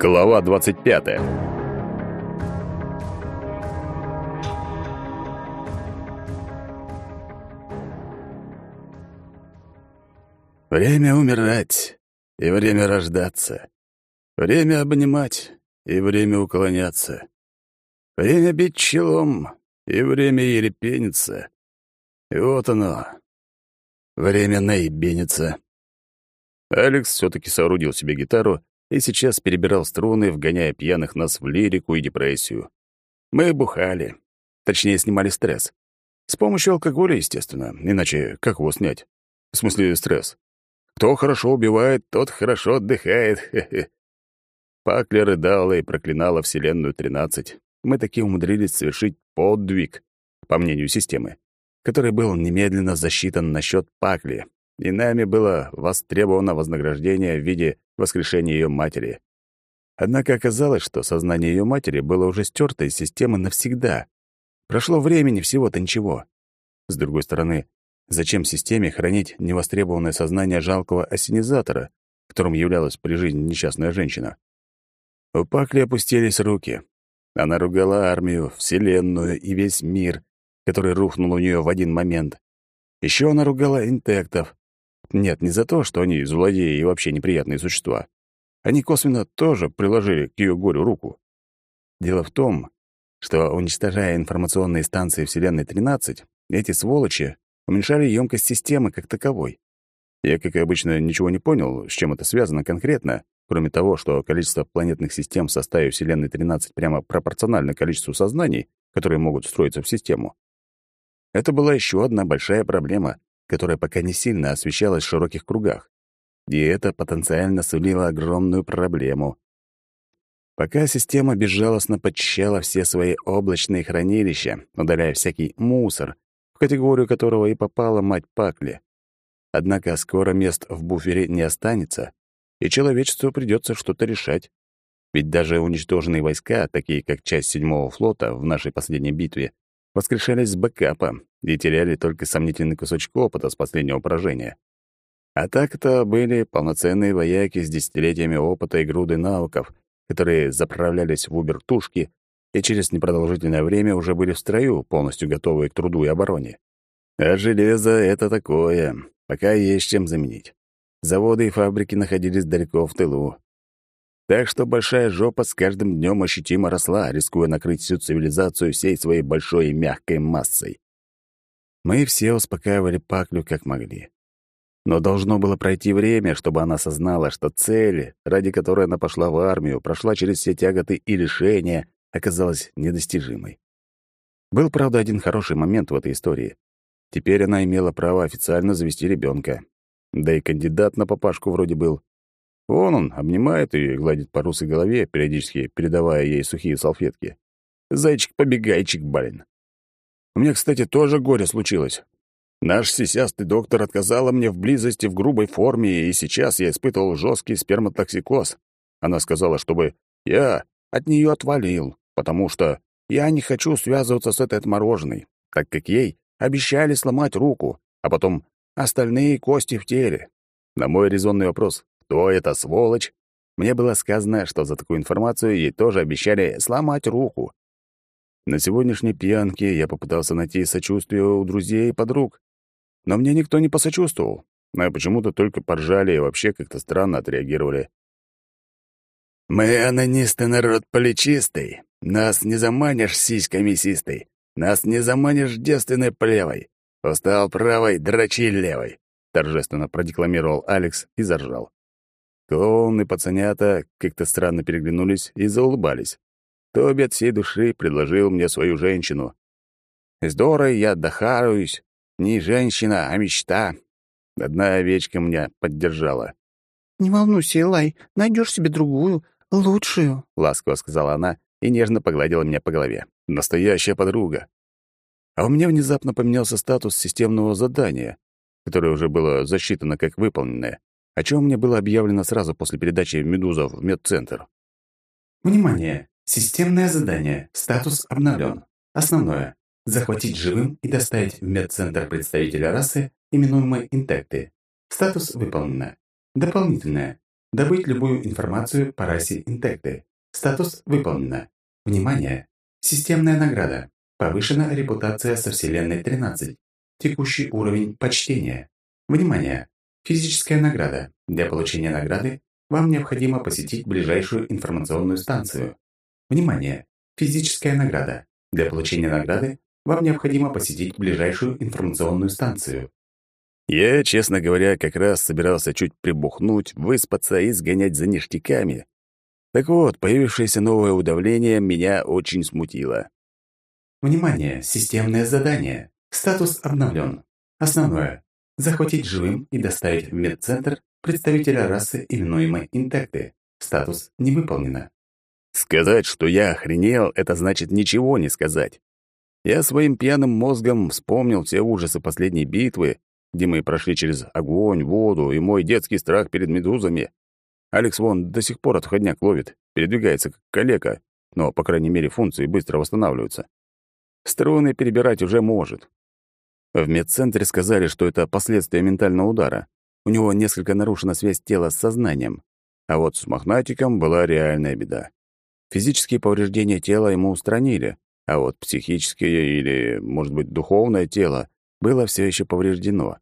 Глава 25. Время умирать и время рождаться. Время обнимать и время уклоняться. Время бить челом и время ерепениться. И вот оно. Время наебениться. Алекс все таки соорудил себе гитару и сейчас перебирал струны, вгоняя пьяных нас в лирику и депрессию. Мы бухали. Точнее, снимали стресс. С помощью алкоголя, естественно. Иначе как его снять? В смысле, стресс. Кто хорошо убивает, тот хорошо отдыхает. Хе-хе. Пакля рыдала и проклинала Вселенную 13. Мы таки умудрились совершить подвиг, по мнению системы, который был немедленно засчитан на счет Пакли, и нами было востребовано вознаграждение в виде воскрешения ее матери. Однако оказалось, что сознание ее матери было уже стерто из системы навсегда. Прошло времени всего-то ничего. С другой стороны, зачем системе хранить невостребованное сознание жалкого осенизатора, которым являлась при жизни несчастная женщина? У Пакли опустились руки. Она ругала армию, Вселенную и весь мир, который рухнул у нее в один момент. Еще она ругала интектов, нет, не за то, что они злодеи и вообще неприятные существа. Они косвенно тоже приложили к ее горю руку. Дело в том, что, уничтожая информационные станции Вселенной-13, эти сволочи уменьшали емкость системы как таковой. Я, как и обычно, ничего не понял, с чем это связано конкретно, кроме того, что количество планетных систем в составе Вселенной-13 прямо пропорционально количеству сознаний, которые могут встроиться в систему. Это была еще одна большая проблема, которая пока не сильно освещалась в широких кругах. И это потенциально сулило огромную проблему. Пока система безжалостно подчищала все свои облачные хранилища, удаляя всякий мусор, в категорию которого и попала мать Пакли. Однако скоро мест в буфере не останется, и человечеству придется что-то решать. Ведь даже уничтоженные войска, такие как часть седьмого флота в нашей последней битве, воскрешались с бэкапа и теряли только сомнительный кусочек опыта с последнего поражения. А так это были полноценные вояки с десятилетиями опыта и груды навыков, которые заправлялись в убертушки и через непродолжительное время уже были в строю, полностью готовые к труду и обороне. А железо — это такое, пока есть чем заменить. Заводы и фабрики находились далеко в тылу, так что большая жопа с каждым днем ощутимо росла, рискуя накрыть всю цивилизацию всей своей большой и мягкой массой. Мы все успокаивали Паклю как могли. Но должно было пройти время, чтобы она осознала, что цель, ради которой она пошла в армию, прошла через все тяготы и лишения, оказалась недостижимой. Был, правда, один хороший момент в этой истории. Теперь она имела право официально завести ребенка. Да и кандидат на папашку вроде был. Вон он, обнимает и гладит по русой голове, периодически передавая ей сухие салфетки. Зайчик-побегайчик, барин. У меня, кстати, тоже горе случилось. Наш сисястый доктор отказала мне в близости в грубой форме, и сейчас я испытывал жесткий сперматоксикоз. Она сказала, чтобы я от нее отвалил, потому что я не хочу связываться с этой отмороженной, так как ей обещали сломать руку, а потом остальные кости в теле. На мой резонный вопрос кто эта сволочь, мне было сказано, что за такую информацию ей тоже обещали сломать руку. На сегодняшней пьянке я попытался найти сочувствие у друзей и подруг, но мне никто не посочувствовал, а почему-то только поржали и вообще как-то странно отреагировали. «Мы, анонисты, народ плечистый. Нас не заманишь сиськой мясистой. Нас не заманишь девственной плевой. Устал правой, дрочи левой», — торжественно продекламировал Алекс и заржал. Клоун и пацанята как-то странно переглянулись и заулыбались. Тоби от всей души предложил мне свою женщину. С Дорой я отдыхаюсь. Не женщина, а мечта. Одна овечка меня поддержала. «Не волнуйся, Элай, найдешь себе другую, лучшую», — ласково сказала она и нежно погладила меня по голове. Настоящая подруга. А у меня внезапно поменялся статус системного задания, которое уже было засчитано как выполненное о чем мне было объявлено сразу после передачи «Медуза» в медцентр. Внимание! Системное задание. Статус обновлен. Основное. Захватить живым и доставить в медцентр представителя расы, именуемой интекты. Статус выполнено. Дополнительное. Добыть любую информацию по расе интекты. Статус выполнено. Внимание! Системная награда. Повышена репутация со Вселенной 13. Текущий уровень почтения. Внимание! Физическая награда. Для получения награды вам необходимо посетить ближайшую информационную станцию. Внимание! Физическая награда. Для получения награды вам необходимо посетить ближайшую информационную станцию. Я, честно говоря, как раз собирался чуть прибухнуть, выспаться и сгонять за ништяками. Так вот, появившееся новое удавление меня очень смутило. Внимание! Системное задание. Статус обновлен. Основное. Захватить живым и доставить в медцентр представителя расы, именуемой интекты. Статус не выполнено. Сказать, что я охренел, это значит ничего не сказать. Я своим пьяным мозгом вспомнил все ужасы последней битвы, где мы прошли через огонь, воду и мой детский страх перед медузами. Алекс вон до сих пор отходняк ловит, передвигается как калека, но, по крайней мере, функции быстро восстанавливаются. Струны перебирать уже может. В медцентре сказали, что это последствия ментального удара. У него несколько нарушена связь тела с сознанием. А вот с мохнатиком была реальная беда. Физические повреждения тела ему устранили, а вот психическое или, может быть, духовное тело было все еще повреждено.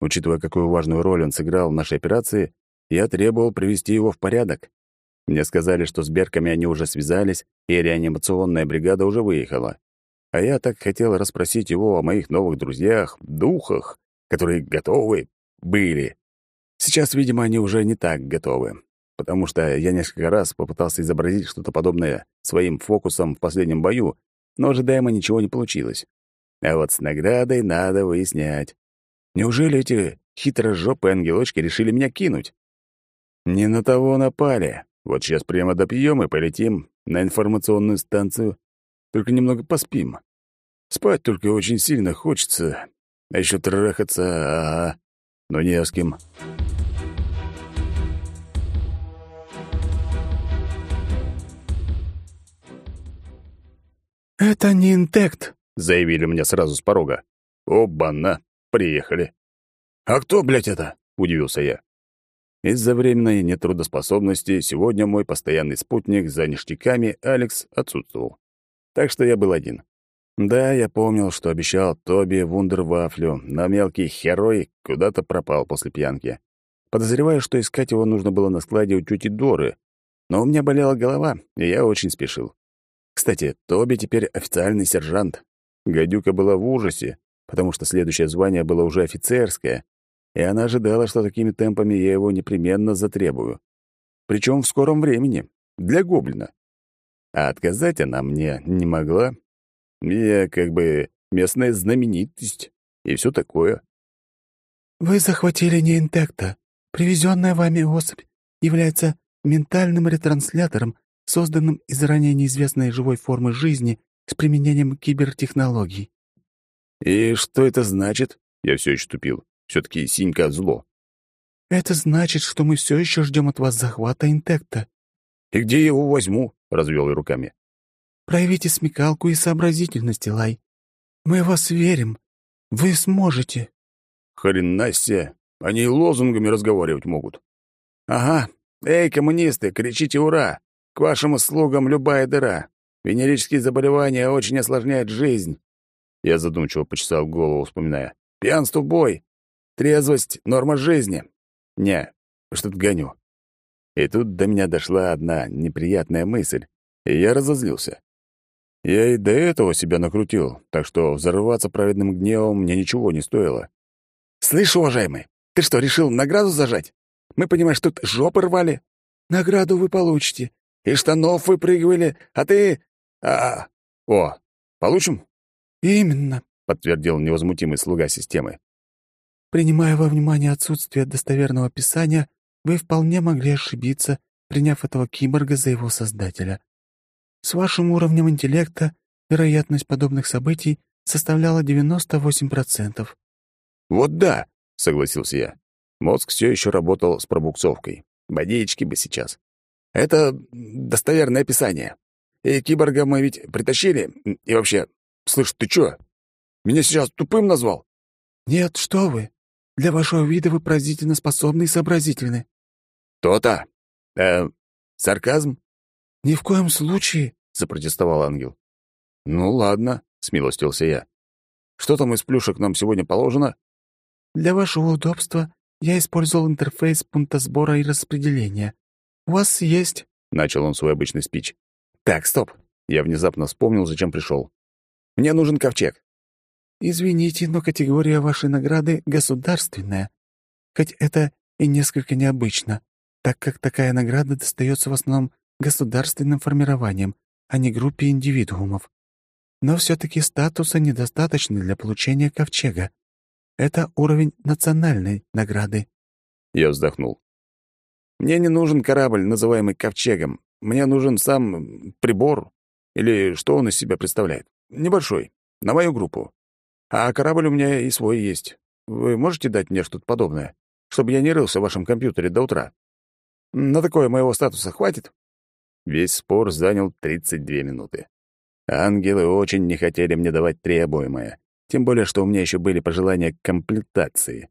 Учитывая, какую важную роль он сыграл в нашей операции, я требовал привести его в порядок. Мне сказали, что с Берками они уже связались, и реанимационная бригада уже выехала. А я так хотел расспросить его о моих новых друзьях, духах, которые готовы были. Сейчас, видимо, они уже не так готовы, потому что я несколько раз попытался изобразить что-то подобное своим фокусом в последнем бою, но ожидаемо ничего не получилось. А вот с наградой надо выяснять. Неужели эти хитрожопые ангелочки решили меня кинуть? Не на того напали. Вот сейчас прямо допьем и полетим на информационную станцию. Только немного поспим. Спать только очень сильно хочется. А еще трахаться, ага. Но не с кем. «Это не интект», — заявили мне сразу с порога. «Оба-на, приехали». «А кто, блядь, это?» — удивился я. Из-за временной нетрудоспособности сегодня мой постоянный спутник за ништяками Алекс отсутствовал. Так что я был один. Да, я помнил, что обещал Тоби вундервафлю, но мелкий херой куда-то пропал после пьянки. Подозреваю, что искать его нужно было на складе у тети Доры, но у меня болела голова, и я очень спешил. Кстати, Тоби теперь официальный сержант. Гадюка была в ужасе, потому что следующее звание было уже офицерское, и она ожидала, что такими темпами я его непременно затребую. Причем в скором времени, для гоблина. А отказать она мне не могла. Я как бы местная знаменитость и все такое. «Вы захватили неинтекта. Привезенная вами особь является ментальным ретранслятором, созданным из ранее неизвестной живой формы жизни с применением кибертехнологий». «И что это значит?» Я все еще тупил. Все-таки синька зло. «Это значит, что мы все еще ждем от вас захвата интекта». «И где я его возьму?» — развел я руками. «Проявите смекалку и сообразительность, Лай. Мы вас верим. Вы сможете». Хрена себе, они лозунгами разговаривать могут. «Ага. Эй, коммунисты, кричите «Ура!» К вашим услугам любая дыра. Венерические заболевания очень осложняют жизнь». Я задумчиво почесал голову, вспоминая. «Пьянство — бой. Трезвость — норма жизни. Не, что-то гоню. И тут до меня дошла одна неприятная мысль, и я разозлился. Я и до этого себя накрутил, так что взорваться праведным гневом мне ничего не стоило. «Слышь, уважаемый, ты что, решил награду зажать? Мы, понимаешь, тут жопы рвали. Награду вы получите. И штанов выпрыгивали, а ты... А... О, получим?» «Именно», — подтвердил невозмутимый слуга системы. Принимая во внимание отсутствие достоверного описания, вы вполне могли ошибиться, приняв этого киборга за его создателя. С вашим уровнем интеллекта вероятность подобных событий составляла 98%. «Вот да», — согласился я. Мозг все еще работал с пробуксовкой. Водички бы сейчас. «Это достоверное описание. И киборга мы ведь притащили. И вообще, слышь, ты чё? Меня сейчас тупым назвал?» «Нет, что вы. Для вашего вида вы поразительно способны и сообразительны». «То-то. Э, сарказм? «Ни в коем случае», — запротестовал ангел. «Ну ладно», — смилостился я. «Что там из плюшек нам сегодня положено?» «Для вашего удобства я использовал интерфейс пункта сбора и распределения. У вас есть...» — начал он свой обычный спич. «Так, стоп!» Я внезапно вспомнил, зачем пришел. «Мне нужен ковчег». «Извините, но категория вашей награды государственная. Хоть это и несколько необычно, так как такая награда достается в основном государственным формированием, а не группе индивидуумов. Но все таки статуса недостаточно для получения ковчега. Это уровень национальной награды. Я вздохнул. Мне не нужен корабль, называемый ковчегом. Мне нужен сам прибор, или что он из себя представляет. Небольшой, на мою группу. А корабль у меня и свой есть. Вы можете дать мне что-то подобное, чтобы я не рылся в вашем компьютере до утра? На такое моего статуса хватит?» Весь спор занял 32 минуты. Ангелы очень не хотели мне давать требуемое, тем более, что у меня еще были пожелания к комплектации,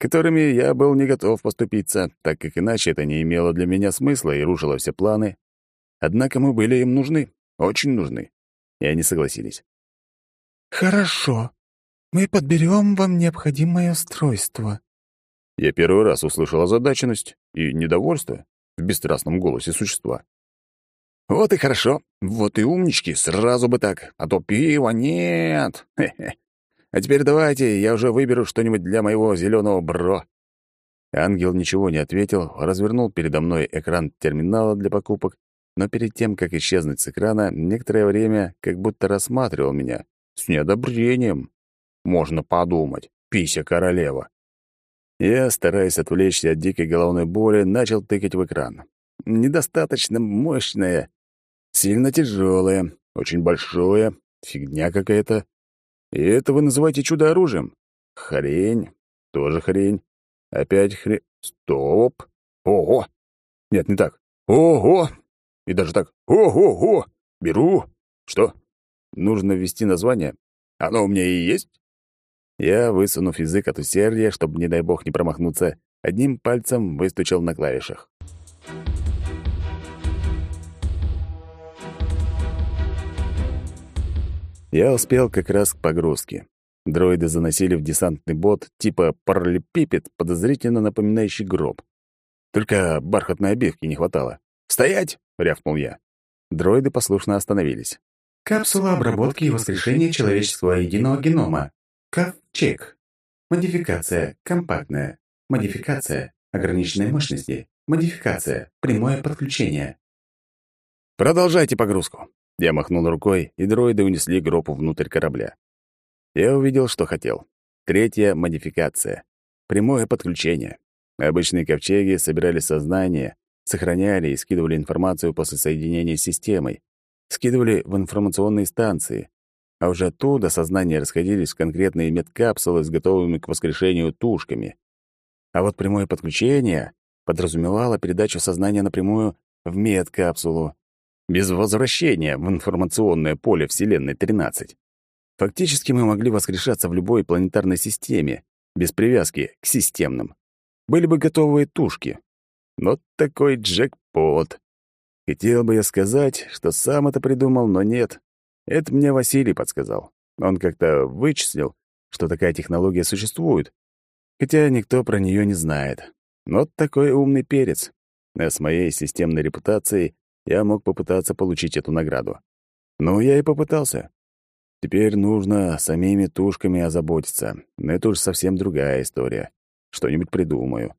которыми я был не готов поступиться, так как иначе это не имело для меня смысла и рушило все планы. Однако мы были им нужны, очень нужны, и они согласились. «Хорошо. Мы подберем вам необходимое устройство». Я первый раз услышал озадаченность и недовольство в бесстрастном голосе существа. «Вот и хорошо, вот и умнички, сразу бы так, а то пива нет. Хе -хе. А теперь давайте, я уже выберу что-нибудь для моего зеленого бро». Ангел ничего не ответил, развернул передо мной экран терминала для покупок, но перед тем, как исчезнуть с экрана, некоторое время как будто рассматривал меня с неодобрением. Можно подумать, пися королева. Я, стараясь отвлечься от дикой головной боли, начал тыкать в экран. Недостаточно мощная Сильно тяжелое, очень большое, фигня какая-то. И это вы называете чудо-оружием? Хрень, тоже хрень. Опять хрень. Стоп. Ого! Нет, не так. Ого! И даже так. Ого-го! Беру. Что? Нужно ввести название? Оно у меня и есть? Я, высунув язык от усердия, чтобы, не дай бог, не промахнуться, одним пальцем выстучил на клавишах. Я успел как раз к погрузке. Дроиды заносили в десантный бот типа параллелепипед, подозрительно напоминающий гроб. Только бархатной обивки не хватало. «Стоять!» — рявкнул я. Дроиды послушно остановились. Капсула обработки и воскрешения человеческого единого генома. КАВ-чек. Модификация. Компактная. Модификация. Ограниченной мощности. Модификация. Прямое подключение. «Продолжайте погрузку. Я махнул рукой, и дроиды унесли гробу внутрь корабля. Я увидел, что хотел. Третья модификация. Прямое подключение. Обычные ковчеги собирали сознание, сохраняли и скидывали информацию после соединения с системой, скидывали в информационные станции, а уже оттуда сознания расходились в конкретные медкапсулы с готовыми к воскрешению тушками. А вот прямое подключение подразумевало передачу сознания напрямую в медкапсулу, без возвращения в информационное поле Вселенной 13. Фактически мы могли воскрешаться в любой планетарной системе, без привязки к системным. Были бы готовые тушки. Но такой джекпот. Хотел бы я сказать, что сам это придумал, но нет. Это мне Василий подсказал. Он как-то вычислил, что такая технология существует, хотя никто про нее не знает. Вот такой умный перец. А с моей системной репутацией я мог попытаться получить эту награду. Ну, я и попытался. Теперь нужно самими тушками озаботиться. Но это уж совсем другая история. Что-нибудь придумаю.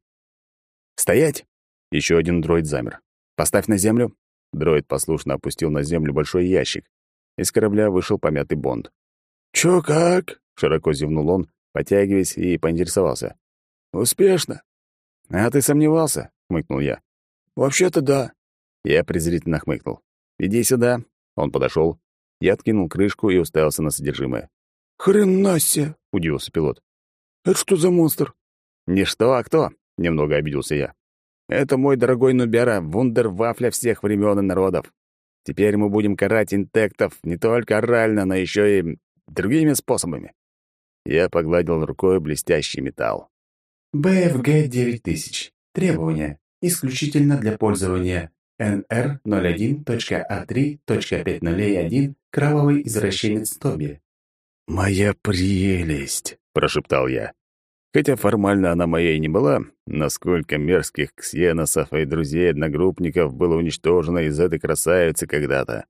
«Стоять!» Еще один дроид замер. «Поставь на землю». Дроид послушно опустил на землю большой ящик. Из корабля вышел помятый Бонд. «Чё как?» — широко зевнул он, потягиваясь и поинтересовался. «Успешно». «А ты сомневался?» — хмыкнул я. «Вообще-то да. Я презрительно хмыкнул. «Иди сюда». Он подошел. Я откинул крышку и уставился на содержимое. «Хрена себе!» — удивился пилот. «Это что за монстр?» «Не что, а кто?» — немного обиделся я. «Это мой дорогой Нубера, вундервафля всех времен и народов. Теперь мы будем карать интектов не только орально, но еще и другими способами». Я погладил рукой блестящий металл. БФГ-9000. Требования. исключительно для пользования NR01.A3.5001 «Кровавый извращенец Тоби». «Моя прелесть!» — прошептал я. Хотя формально она моей не была, насколько мерзких ксеносов и друзей-одногруппников было уничтожено из этой красавицы когда-то.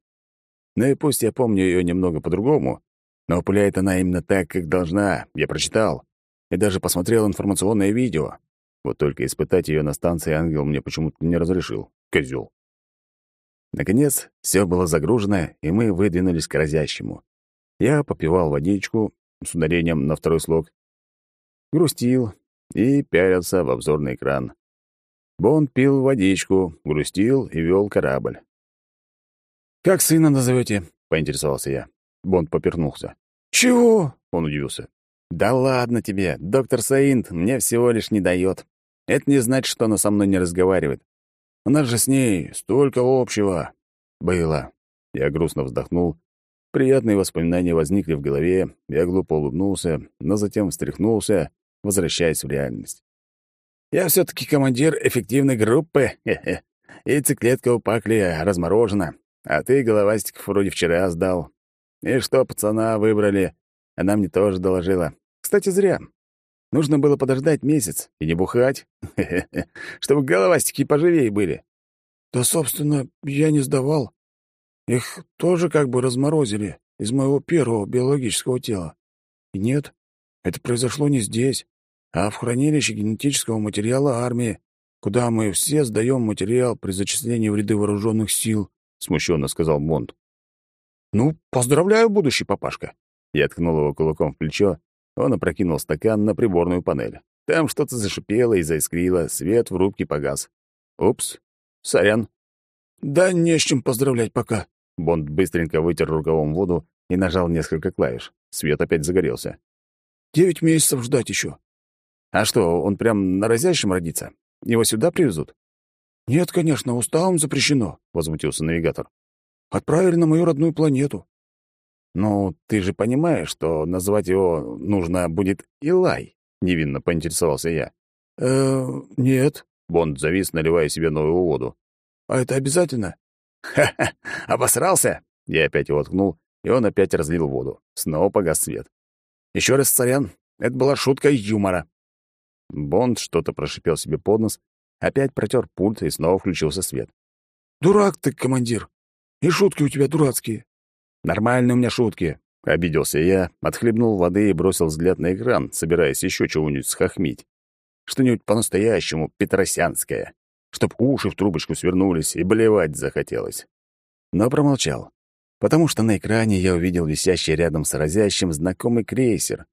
Ну и пусть я помню ее немного по-другому, но пуляет она именно так, как должна, я прочитал. И даже посмотрел информационное видео. Вот только испытать ее на станции ангел мне почему-то не разрешил. Козел. Наконец, все было загружено, и мы выдвинулись к разящему. Я попивал водичку с ударением на второй слог, грустил и пялился в обзорный экран. Бонд пил водичку, грустил и вел корабль. «Как сына назовете? поинтересовался я. Бонд попернулся. «Чего?» — он удивился. «Да ладно тебе, доктор Саинт мне всего лишь не дает. Это не значит, что она со мной не разговаривает. У нас же с ней столько общего. Было». Я грустно вздохнул. Приятные воспоминания возникли в голове, я глупо улыбнулся, но затем встряхнулся возвращаясь в реальность. «Я все таки командир эффективной группы, хе-хе. И циклетка у Пакли разморожена, а ты головастиков вроде вчера сдал. И что, пацана выбрали? Она мне тоже доложила. Кстати, зря. Нужно было подождать месяц и не бухать, чтобы головастики поживее были. Да, собственно, я не сдавал. Их тоже как бы разморозили из моего первого биологического тела. И нет, это произошло не здесь а в хранилище генетического материала армии, куда мы все сдаем материал при зачислении в ряды вооруженных сил», — смущенно сказал Монд. «Ну, поздравляю, будущий папашка!» Я ткнул его кулаком в плечо, он опрокинул стакан на приборную панель. Там что-то зашипело и заискрило, свет в рубке погас. «Упс, сорян». «Да не с чем поздравлять пока». Бонд быстренько вытер рукавом воду и нажал несколько клавиш. Свет опять загорелся. «Девять месяцев ждать еще. А что, он прям на разящем родится? Его сюда привезут? Нет, конечно, уставом запрещено, возмутился навигатор. Отправили на мою родную планету. Ну, ты же понимаешь, что назвать его нужно будет Илай, невинно поинтересовался я. Э, нет, Бонд завис, наливая себе новую воду. А это обязательно? Ха-ха, обосрался? Я опять его ткнул, и он опять разлил воду. Снова погас свет. Еще раз, царян, это была шутка юмора. Бонд что-то прошипел себе под нос, опять протер пульт и снова включился свет. «Дурак ты, командир! И шутки у тебя дурацкие!» «Нормальные у меня шутки!» — обиделся я, отхлебнул воды и бросил взгляд на экран, собираясь еще чего-нибудь схохмить. Что-нибудь по-настоящему петросянское, чтоб уши в трубочку свернулись и блевать захотелось. Но промолчал, потому что на экране я увидел висящий рядом с разящим знакомый крейсер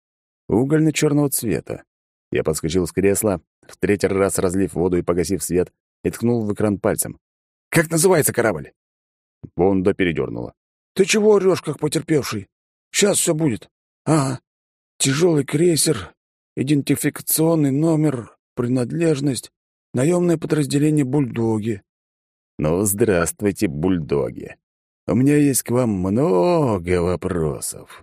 угольно-черного цвета. Я подскочил с кресла, в третий раз разлив воду и погасив свет, и ткнул в экран пальцем. «Как называется корабль?» Бонда передернула. «Ты чего орёшь, как потерпевший? Сейчас все будет. Ага. Тяжелый крейсер, идентификационный номер, принадлежность, наемное подразделение «Бульдоги». «Ну, здравствуйте, бульдоги. У меня есть к вам много вопросов».